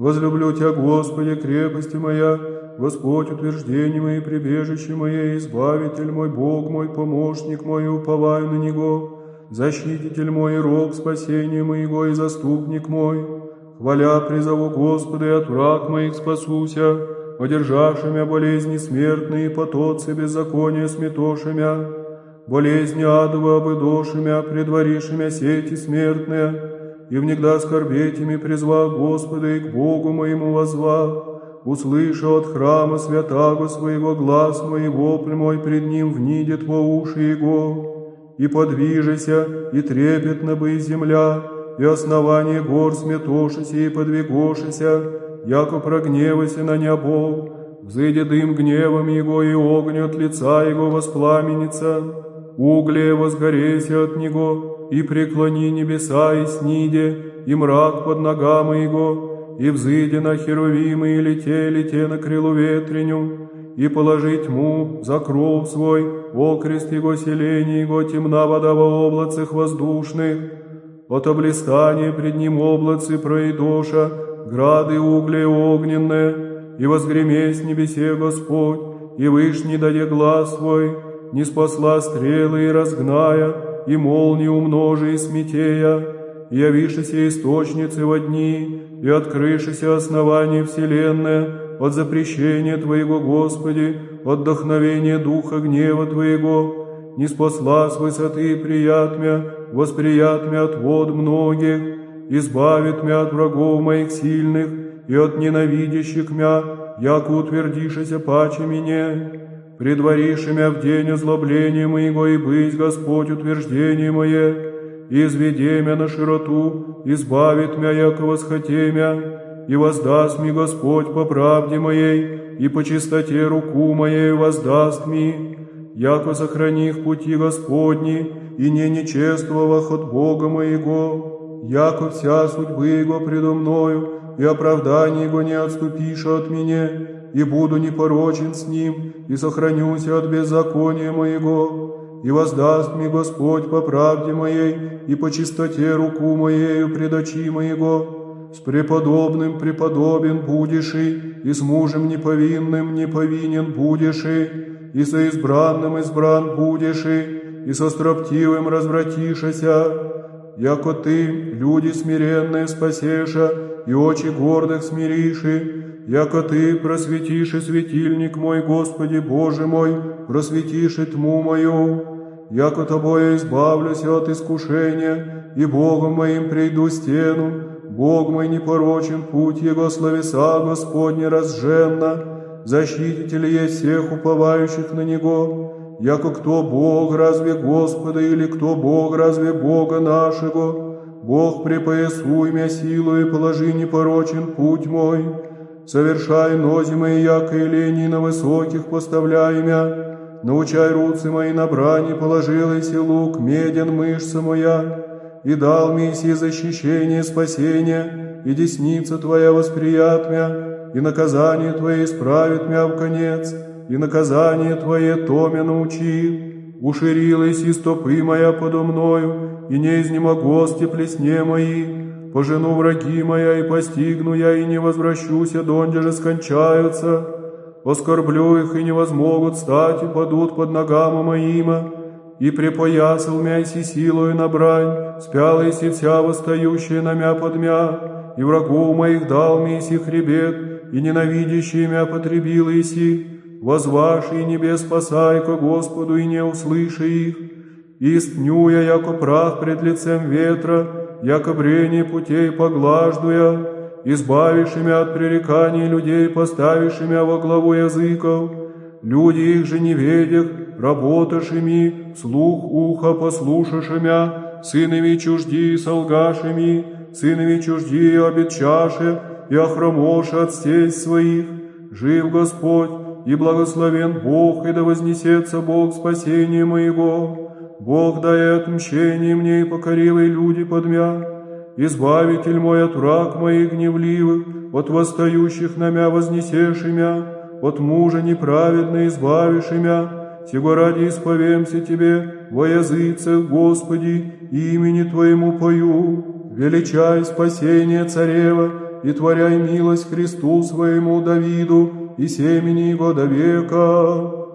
Возлюблю Тебя, Господи, крепости моя, Господь, утверждение мое, прибежище мое, Избавитель мой, Бог мой, помощник мой, уповаю на Него, защититель мой, рог спасения моего и заступник мой. Хваля призову Господа и от враг моих спасуся, одержавшимя болезни смертные, потоцы беззакония сметошимя, болезни адова обыдошимя, предварившимя сети смертные, и внегда скорбетями призва Господа и к Богу моему возва, услыша от храма святаго своего глаз мой, вопль мой пред ним внидет во уши его, и подвижися, и трепетно бы земля, и основание гор сметошися и подвигошися, яко прогневайся на небо, взыдет дым гневом его, и огонь от лица его воспламенится, угле возгорейся от него, и преклони небеса и сниде, и мрак под ногами его, и взыди на херувимы, и лете, лете на крылу ветреню, и положи тьму за кров свой, окрест его селения его, темна вода во облацах воздушных, от облистания пред ним облацы пройдоша, грады угле огненные, и возгремесь небесе Господь, и выш не даде глаз свой, не спасла стрелы и разгная, и молнии умножи и смятея, и явишися источницы во дни, и открышися основание вселенной, от запрещения Твоего, Господи, от вдохновения Духа гнева Твоего, не спасла с высоты приятмя, восприят мя от вод многих, избавит мя от врагов моих сильных и от ненавидящих мя, яко утвердишися паче мне предваривши мя в день озлобления моего, и быть, Господь, утверждение мое, изведи мя на широту, избавит мя, яко восхоте мя, и воздаст мне Господь по правде моей, и по чистоте руку моей воздаст мне, яко сохрани в пути Господни, и не нечествовах от Бога моего, яко вся судьбы Его предо мною, и оправдание Его не отступишь от меня, и буду непорочен с ним, и сохранюсь от беззакония моего, и воздаст мне Господь по правде моей и по чистоте руку моею пред очи моего. С преподобным преподобен будешь и, с мужем неповинным неповинен будешь и, со избранным избран будешь и, со строптивым развратишася, яко ты, люди смиренные, спасеша, и очи гордых смириши, яко Ты просветишь и светильник мой, Господи Боже мой, просветишь и тьму мою, яко Тобою избавлюсь от искушения, и Богом моим прийду стену, Бог мой непорочен, путь Его словеса Господне разженно, защититель есть всех уповающих на Него, яко кто Бог, разве Господа, или кто Бог, разве Бога нашего, Бог припоясуй мя силу и положи непорочен путь мой, совершай нози мои, яко и лени на высоких поставляй мя, научай руцы мои на брани, положилась и лук, меден мышца моя, и дал мне си защищение, спасение, и десница Твоя восприят мя, и наказание Твое исправит мя в конец, и наказание Твое то научи. Уширилась и стопы моя подо мною, и не изнемого плесне мои, пожену враги моя, и постигну я, и не возвращуся, донде же скончаются. Оскорблю их, и не возмогут стать, и падут под ногами моима. И припоясал мя си силою на брань, спяла и вся восстающая на мя под мя, и врагов моих дал мне си хребет, и ненавидящие мя потребил иси, возваши и небес спасай ко Господу, и не услыши их. Истню я, яко прах пред лицем ветра, яко брение путей поглажду я, избавишь меня от пререканий людей, поставишь меня во главу языков. Люди их же не ведях, слух уха послушашимя, сынами чужди солгашими, сынами чужди обетчаше, и охромоши от стесь своих. Жив Господь, и благословен Бог, и да вознесется Бог спасения моего. Бог дает мщение мне и покоривые люди подмя, Избавитель мой от враг моих гневливых, от восстающих на мя вознесешь имя, от мужа неправедно избавишь имя, сего ради исповемся Тебе во языцах, Господи, имени Твоему пою, величай спасение царева, и творяй милость Христу своему Давиду и семени его до века.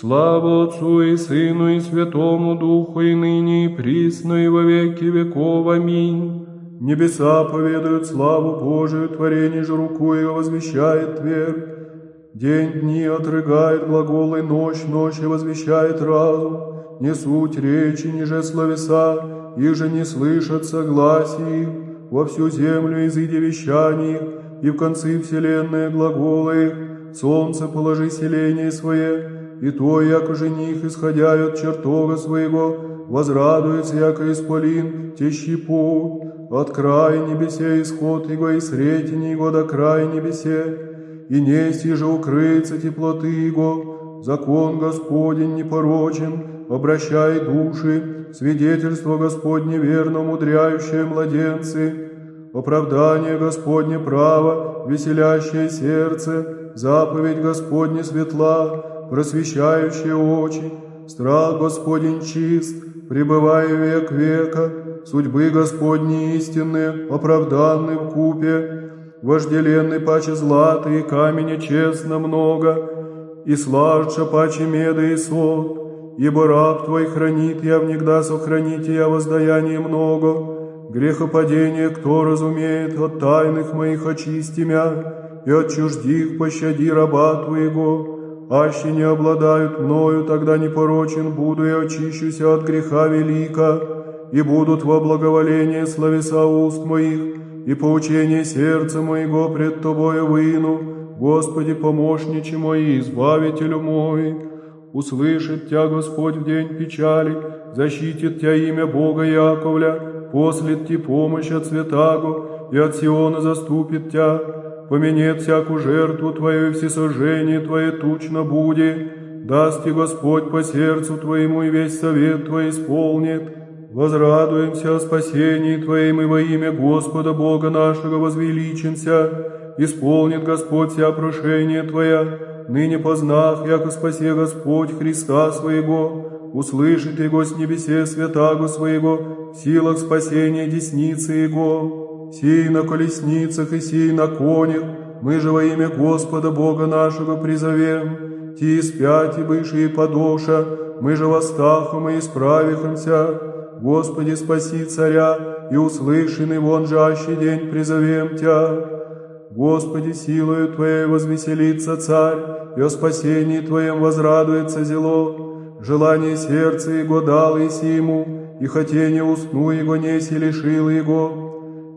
Слава Отцу и Сыну и Святому Духу, и ныне и присно, и во веки веков. Аминь. Небеса поведают славу Божию, творение же руку ее возвещает твердь. День дни отрыгает глаголы, ночь ночи возвещает разум. Не суть речи, ниже словеса, их же не слышат согласий. Во всю землю изыди вещаний и в концы вселенной глаголы Солнце положи селение свое, и то, яко жених, исходя от чертога своего, возрадуется, яко исполин, тещи путь, от края небесе исход его, и сретение его до края небесе, и нести же укрыться теплоты его, закон Господень непорочен, обращай души, свидетельство Господне верно, мудряющее младенцы, оправдание Господне право, веселящее сердце, заповедь Господне светла, просвещающая очи, страх Господень чист, пребывая век века, судьбы Господни истинные, оправданны в купе, вожделенный паче злата и каменя честно много, и сладше паче меда и сот, ибо раб Твой хранит я, внегда сохраните я воздаяние много, Грехопадение кто разумеет, от тайных моих очисти мя, и от чуждих пощади раба Твоего. Аще не обладают мною, тогда непорочен буду и очищуся от греха велика, и будут во благоволение словеса уст моих, и поучение сердца моего пред Тобою выну, Господи, помощниче мой, избавителю мой. Услышит Тя Господь в день печали, защитит Тя имя Бога Яковля, послит ти помощь от святаго, и от Сиона заступит тя, поменет всякую жертву Твою и всесожжение Твое тучно буди, даст ти Господь по сердцу Твоему и весь совет Твой исполнит. Возрадуемся о спасении Твоем и во имя Господа Бога нашего возвеличимся, исполнит Господь вся прошение Твоя, ныне познах, яко спасе Господь Христа Своего, услышит Его с небесе святаго Своего, в силах спасения десницы Его, сей на колесницах и сей на конях, мы же во имя Господа Бога нашего призовем, ти спять и и подоша, мы же восстахом и исправихомся, Господи, спаси царя, и услышанный вон жащий день призовем Тя. Господи, силою Твоей возвеселится царь, и о спасении Твоем возрадуется зело, желание сердца его дал Иси ему, и хотение усну его неси лишил его,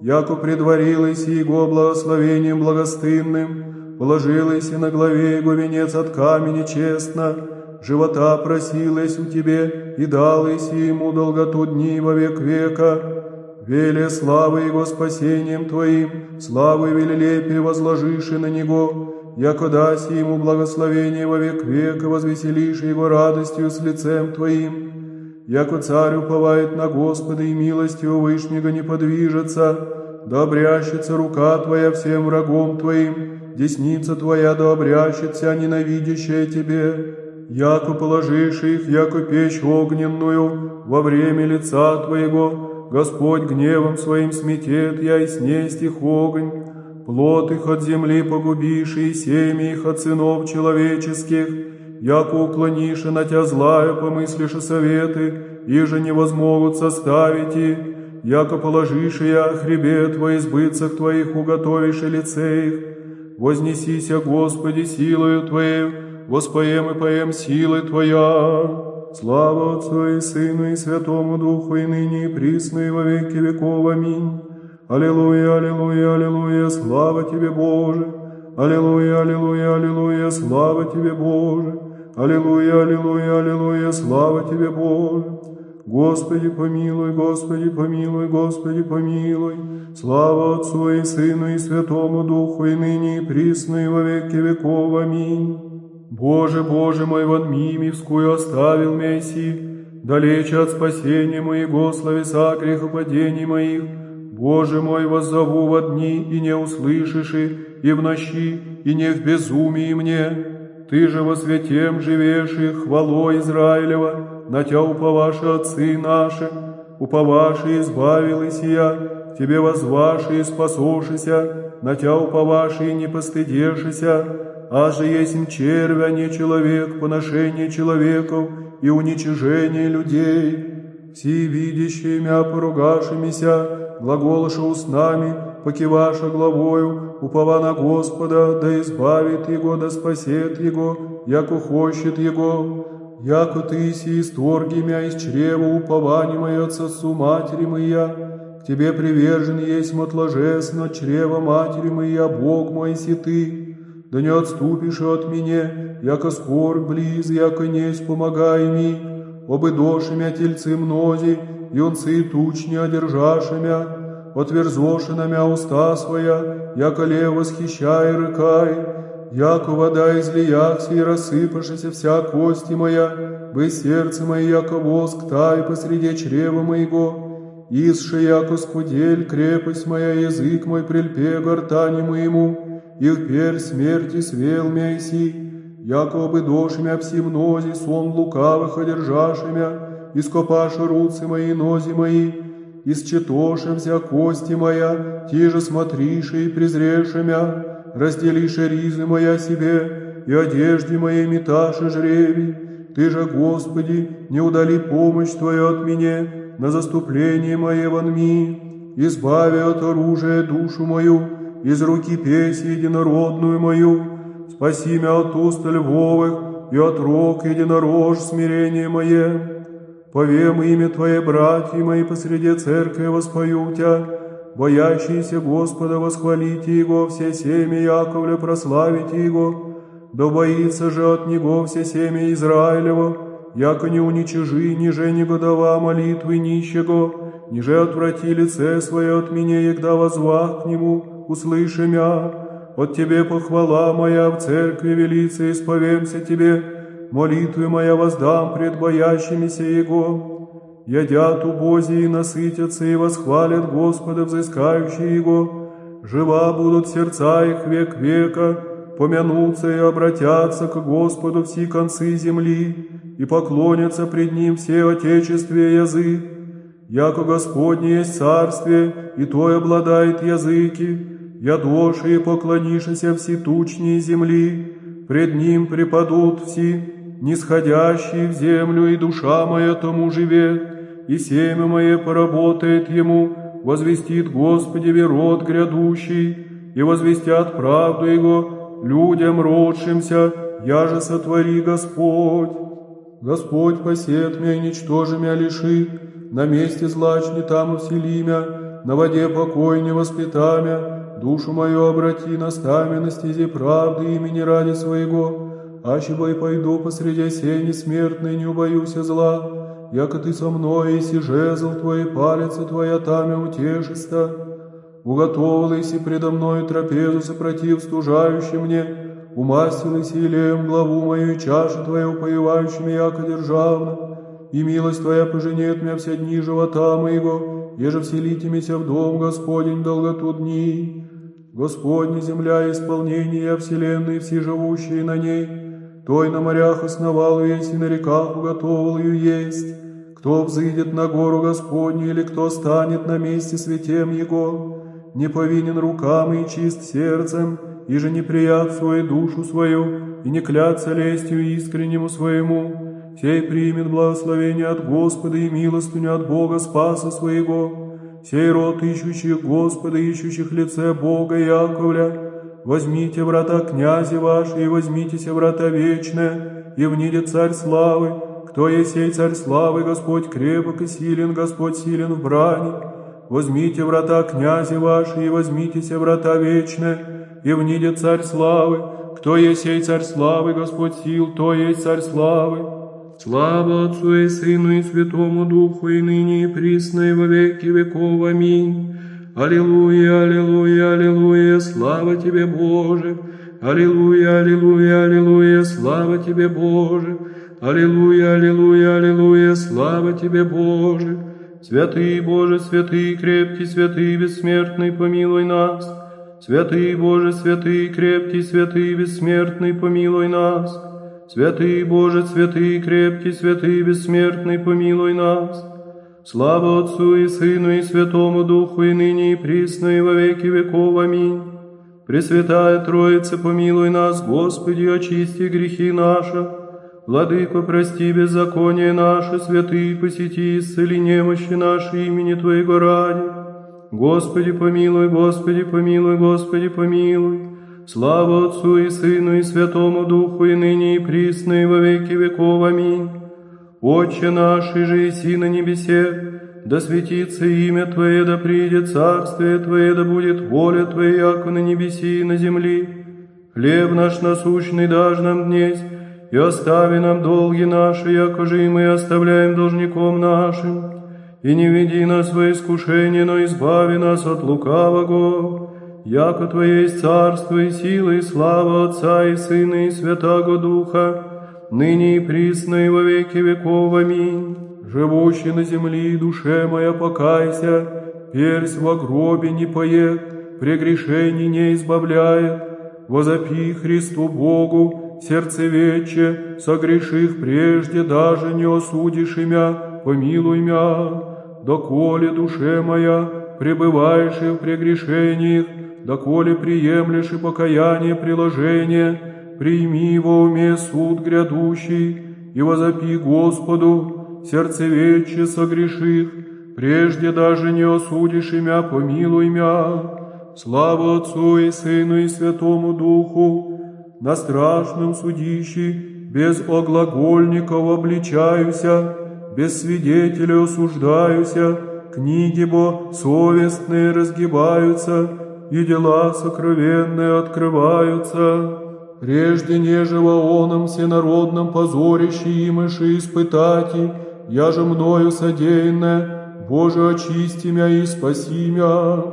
яко предварилось его благословением благостынным, положилось на главе его венец от камени честно, живота просилась у тебе, и дал Иси ему долготу дни во век века, Веле славы Его спасением Твоим, славы велелепие возложиши на Него, яко даси ему благословение во век века, возвеселишь его радостью с лицем Твоим, яко царь уповает на Господа и милостью Вышнего не подвижется, да рука Твоя всем врагом Твоим, десница Твоя да обрящется, ненавидящая Тебе, яко положишь их, яко печь огненную во время лица Твоего, Господь гневом своим сметет я и снесть их огонь, плод их от земли погубишь, и семьи их от сынов человеческих, яко уклонишь на тя злая, помыслишь советы, и же не составить и, яко положишь я хребет во избытцах твоих уготовишь и лице их. Вознесися, Господи, силою Твоей, воспоем и поем силой Твоя. Слава Отцу и Сыну и Святому Духу, и ныне и присно, и во веки веков. Аминь. Аллилуйя, аллилуйя, аллилуйя, слава Тебе, Боже! Аллилуйя, аллилуйя, аллилуйя, слава Тебе, Боже! Аллилуйя, аллилуйя, аллилуйя, слава Тебе, Боже! Господи, помилуй, Господи, помилуй, Господи, помилуй. Слава Отцу и Сыну и Святому Духу, и ныне и присно, и во веки веков. Аминь. Боже, Боже мой, вон мимевскую оставил Месси, далече от спасения моего, словеса грехопадений моих. Боже мой, воззову во дни, и не услышишь, и в ночи, и не в безумии мне. Ты же во святем живешь, и хвалой Израилева, на Тя уповаши отцы наши, уповаши избавилась я, Тебе возваши и спасошися, на Тя уповаши и не постыдешися, а же есть червя, не человек, поношение человеков и уничижение людей. Все видящие мя поругашимися, глаголоша устнами, покиваша главою, упова на Господа, да избавит Его, да спасет Его, яко хочет Его. Яко ты си исторги мя из чрева упование мое от сосу матери моя, к тебе привержен есть мотложесно от чрева матери моя, Бог мой си ты, да не отступишь от меня, яко скорбь близ, яко несть помогай ми, обы доши мя тельцы мнози, юнцы туч не одержаши отверзоши на мя уста своя, яко лев восхищай рыкай, яко вода излияхся и рассыпавшися вся кости моя, бы сердце мое, яко воск тай посреди чрева моего, исше яко скудель крепость моя, язык мой прильпе гортани моему, и вперь смерти свел мяйси, яко бы дошимя пси мнози, сон лукавых одержашимя, ископаши руцы мои, нози мои, исчетоша вся кости моя, тиже смотриши и презрешимя, разделишь ризы моя себе, и одежде моей меташи жребий. Ты же, Господи, не удали помощь Твою от меня на заступление мое вонми, избави от оружия душу мою, из руки песи единородную мою, спаси меня от уст львовых и от рог единорож смирение мое. Повем имя Твое, братья мои, посреди церкви воспою Тебя, боящиеся Господа восхвалите Его, все семя Яковля прославите Его, да боится же от Него все семя Израилева, яко не уничижи, ниже не годова молитвы нищего, ниже отврати лице свое от меня, егда возвах к Нему, услыши мя, от Тебе похвала моя в церкви велице, исповемся Тебе, молитвы моя воздам пред боящимися Его, едят убози и насытятся и восхвалят Господа, взыскающие Его. Жива будут сердца их век века, помянутся и обратятся к Господу все концы земли, и поклонятся пред Ним все отечестве язык. Яко Господне есть царствие, и Той обладает языки, ядоши и поклонишься все тучние земли, пред Ним преподут все, нисходящие в землю, и душа моя тому живет и семя мое поработает ему, возвестит Господи род грядущий, и возвестят правду Его людям родшимся, я же сотвори Господь. Господь посет меня, ничтожи меня лиши, на месте злачни там всели мя, на воде покой не воспитамя, душу мою обрати на стаме на стезе правды имени ради своего, аще бой пойду посреди сени смертной, не убоюсь зла, яко ты со мной, и жезл твой, палец и твоя тамя утешиста. Уготовилась предо мною трапезу сопротив стужающий мне, умастилась илеем главу мою и чашу твою поевающими, яко державно, и милость твоя поженет меня все дни живота моего, еже вселитимися в дом Господень долготу дни. Господня земля исполнения вселенной, все живущие на ней, той на морях основал есть и на реках уготовал ее есть. Кто взыдет на гору Господню или кто станет на месте святем Его, не повинен рукам и чист сердцем, и же не прият свою душу свою, и не клятся лестью искреннему своему, сей примет благословение от Господа и милостыню от Бога Спаса своего, сей род ищущих Господа, ищущих лице Бога Яковля, Возьмите врата князи ваши, и возьмитесь врата вечные, и внидет царь славы. Кто есть сей царь славы, Господь крепок и силен, Господь силен в брани. Возьмите врата князи ваши, и возьмитесь врата вечные, и внидет царь славы. Кто есть сей царь славы, Господь сил, то есть царь славы. Слава Отцу и Сыну и Святому Духу, и ныне и присно, и во веки веков. Аминь. Аллилуйя, аллилуйя, аллилуйя, слава Тебе, Боже! Аллилуйя, аллилуйя, аллилуйя, слава Тебе, Боже! Аллилуйя, аллилуйя, аллилуйя, слава Тебе, Боже! Святый Боже, святый, крепкий, святый, бессмертный, помилуй нас! Святый Боже, святый, крепкий, святый, бессмертный, помилуй нас! Святый Боже, святый, крепкий, святый, бессмертный, помилуй нас! Слава Отцу и Сыну и Святому Духу, и ныне и присно, и во веки веков. Аминь. Пресвятая Троица, помилуй нас, Господи, очисти грехи наши. Владыко, прости беззаконие наше, святые, посети, исцели немощи наши имени Твоего ради. Господи, помилуй, Господи, помилуй, Господи, помилуй. Слава Отцу и Сыну и Святому Духу, и ныне и присно, и во веки веков. Аминь. Отче наш, и же иси на небесе, да светится имя Твое, да придет царствие Твое, да будет воля Твоя, яко на небеси и на земли. Хлеб наш насущный дашь нам днесь, и остави нам долги наши, яко же и мы оставляем должником нашим. И не веди нас во искушение, но избави нас от лукавого, яко Твое есть царство и сила и слава Отца и Сына и Святаго Духа, ныне и присно и во веки веков. Аминь. Живущий на земли, душе моя, покайся, персь во гробе не поет, прегрешений не избавляет, возопи Христу Богу, сердце вече, согреших прежде, даже не осудишь имя, помилуй мя, доколе душе моя, пребываешь и в прегрешениях, доколе приемлешь и покаяние приложение, прими во уме суд грядущий, и возопи Господу, сердцевече согреших, прежде даже не осудишь имя, помилуй мя. Слава Отцу и Сыну и Святому Духу, на страшном судище, без оглагольников обличаюся, без свидетелей осуждаюся, книги бо совестные разгибаются, и дела сокровенные открываются. Прежде нежего оном всенародном позорище имыши испытати, я же мною содеянное, Боже, очисти мя и спаси мя,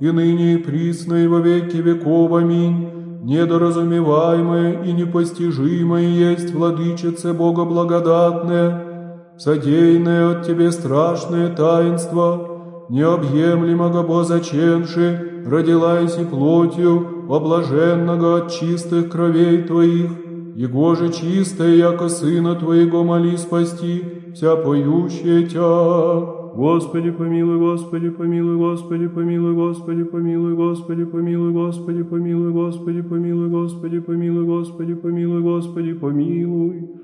и ныне и присно и во веки веков. Аминь. Недоразумеваемое и непостижимое есть, Владычице Бога благодатное, содеянное от Тебе страшное таинство, необъемлемого Бо заченши, родилась и плотью, облаженного от чистых кровей Твоих, Его же чистое, яко Сына Твоего моли спасти, вся поющая Тя. Господи, помилуй, Господи, помилуй, Господи, помилуй, Господи, помилуй, Господи, помилуй, Господи, помилуй, Господи, помилуй, Господи, помилуй, Господи, помилуй, Господи, помилуй.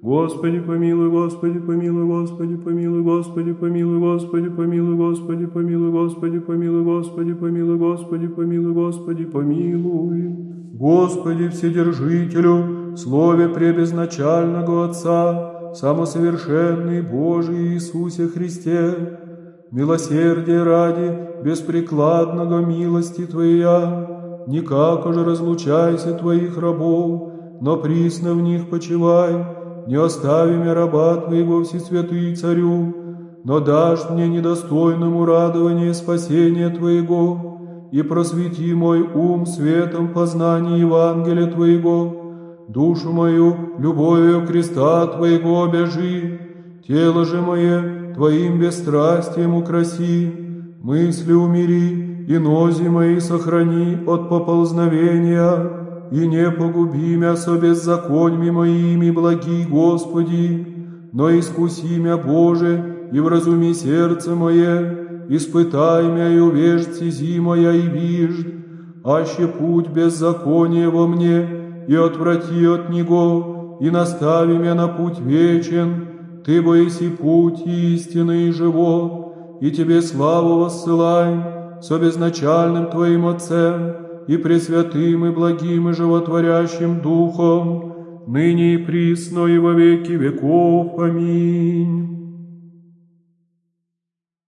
Господи, помилуй, Господи, помилуй, Господи, помилуй, Господи, помилуй, Господи, помилуй, Господи, помилуй, Господи, помилуй, Господи, помилуй, Господи, помилуй, Господи, помилуй. Господи, Вседержителю, Слове пребезначального Отца, самосовершенный Божий Иисусе Христе, милосердие ради беспрекладного милости Твоя, никак уже разлучайся Твоих рабов, но присно в них почивай, не остави меня раба Твоего, Всесвятый Царю, но дашь мне недостойному радование спасения Твоего, и просвети мой ум светом познания Евангелия Твоего, душу мою любовью креста Твоего обяжи, тело же мое Твоим бесстрастием украси, мысли умири и нози мои сохрани от поползновения, и не погуби мя со беззаконьми моими, благи Господи, но искуси мя, Боже, и вразуми сердце мое, испытай мя и увежь зи моя и вижд, аще путь беззакония во мне, и отврати от него, и настави мя на путь вечен, Ты боиси путь истины и живот, и Тебе славу воссылаем со безначальным Твоим Отцем, и пресвятым, и благим, и животворящим Духом, ныне и присно, и во веки веков. Аминь.